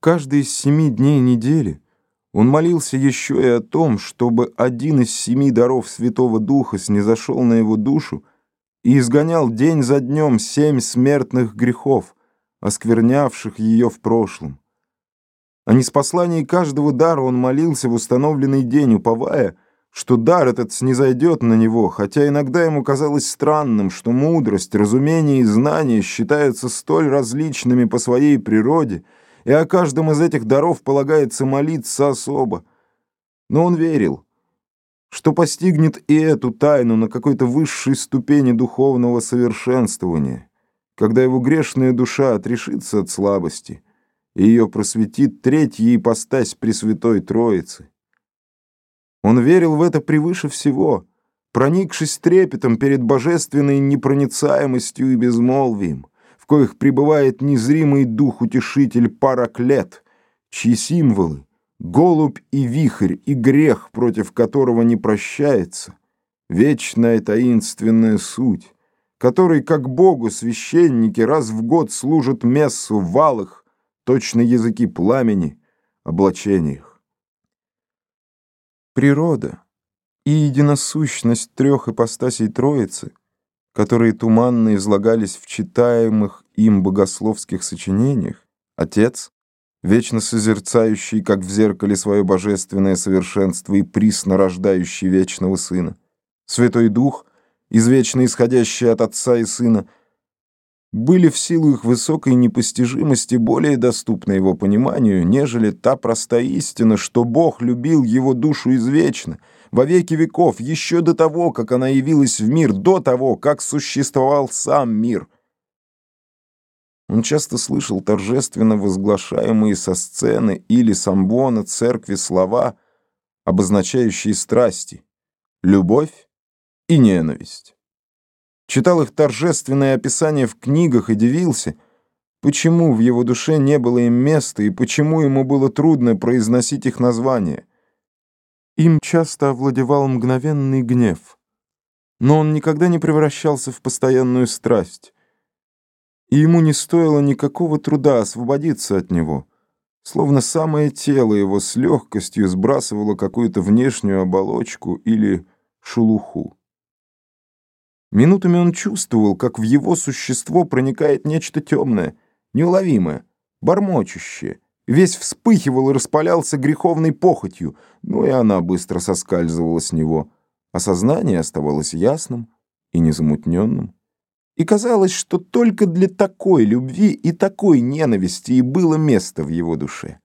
каждый из семи дней недели он молился еще и о том, чтобы один из семи даров Святого Духа снизошел на его душу и изгонял день за днем семь смертных грехов, осквернявших ее в прошлом. О неспослании каждого дара он молился в установленный день, уповая, что дар этот снизойдет на него, хотя иногда ему казалось странным, что мудрость, разумение и знание считаются столь различными по своей природе — и о каждом из этих даров полагается молиться особо. Но он верил, что постигнет и эту тайну на какой-то высшей ступени духовного совершенствования, когда его грешная душа отрешится от слабости, и ее просветит третья ипостась Пресвятой Троицы. Он верил в это превыше всего, проникшись трепетом перед божественной непроницаемостью и безмолвием коих пребывает незримый дух-утешитель Параклет, чьи символы — голубь и вихрь, и грех, против которого не прощается, вечная таинственная суть, которой, как Богу, священники раз в год служат мессу в валах, точно языки пламени, облачениях. Природа и единосущность трех ипостасей Троицы — которые туманно излагались в читаемых им богословских сочинениях, Отец, вечно созерцающий, как в зеркале, свое божественное совершенство и присно рождающий вечного Сына, Святой Дух, извечно исходящий от Отца и Сына, были в силу их высокой непостижимости более доступны его пониманию, нежели та простая истина, что Бог любил его душу извечно — во веки веков, еще до того, как она явилась в мир, до того, как существовал сам мир. Он часто слышал торжественно возглашаемые со сцены или самбона церкви слова, обозначающие страсти, любовь и ненависть. Читал их торжественное описание в книгах и дивился, почему в его душе не было им места и почему ему было трудно произносить их названия. Им часто овладевал мгновенный гнев, но он никогда не превращался в постоянную страсть, и ему не стоило никакого труда освободиться от него, словно самое тело его с легкостью сбрасывало какую-то внешнюю оболочку или шелуху. Минутами он чувствовал, как в его существо проникает нечто темное, неуловимое, бормочущее, весь вспыхивал и распалялся греховной похотью, но и она быстро соскальзывала с него, а сознание оставалось ясным и незамутненным. И казалось, что только для такой любви и такой ненависти и было место в его душе.